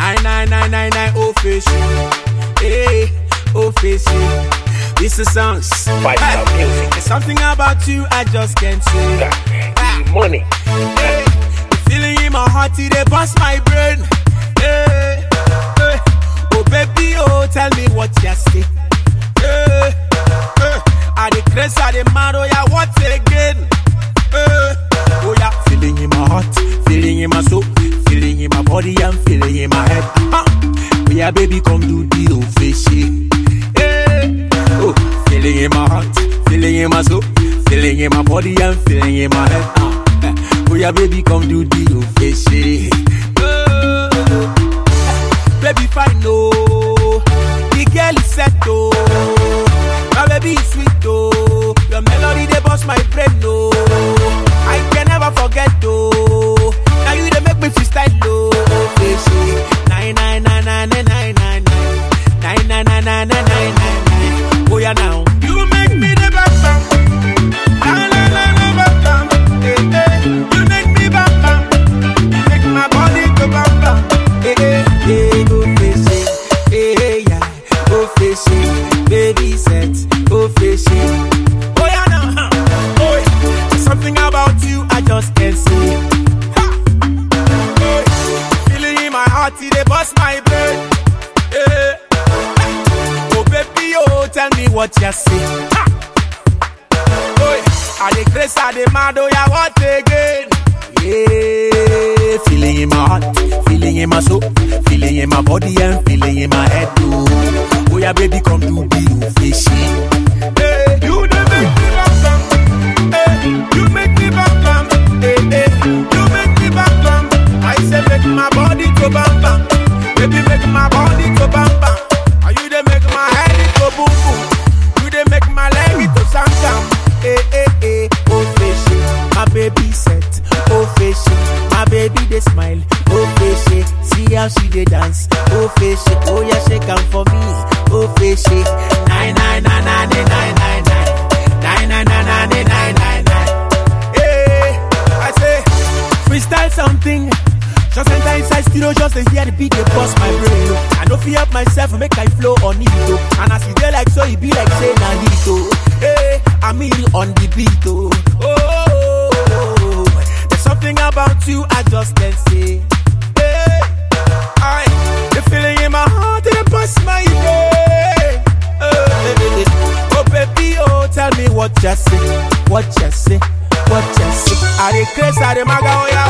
Nine nine nine nine nine official. Hey, official. This is songs. Five Star Music. There's something about you I just can't say. Ah, money. Hey, the feeling in my heart, it bust my Baby, come do the official. Hey, oh, feeling in my heart, feeling in my soul, feeling in my body, and feeling in my head. Uh, oh yeah, baby, come do the official. Oh, my. Yeah. Oh baby, oh tell me what you see. Oh. I the grace, I the mad, oh yeah, what again? Yeah, feeling in my heart, feeling in my soul, feeling in my body and feeling in my head too. Oh yeah, baby, come to be official. Hey, make my body go bam bam. Are you they make my head go boom boom? You they make my leg to sam sam. Hey, eh, eh, hey, eh, hey, oh fishy, my baby set. Oh fishy, my baby they smile. Oh fishy, see how she they dance. Oh fishy, oh yeah shake 'em for me. Oh fishy, nine nine nine nine nine nine nine nine nine nine nine nine nine. Hey, I say freestyle something. Just enter inside studio just to hear the beat they bust my brain. oh. I don't feel up myself make I flow on it oh. And as it like so, it be like say na hit oh. Hey, eh, I'm in on the beat oh. Oh, oh, oh. there's something about you I just can't say. Hey, I the feeling in my heart it bust my brain. Hey, oh baby, oh tell me what you say, what you say, what you say. I the craze, I the maga, oh yeah,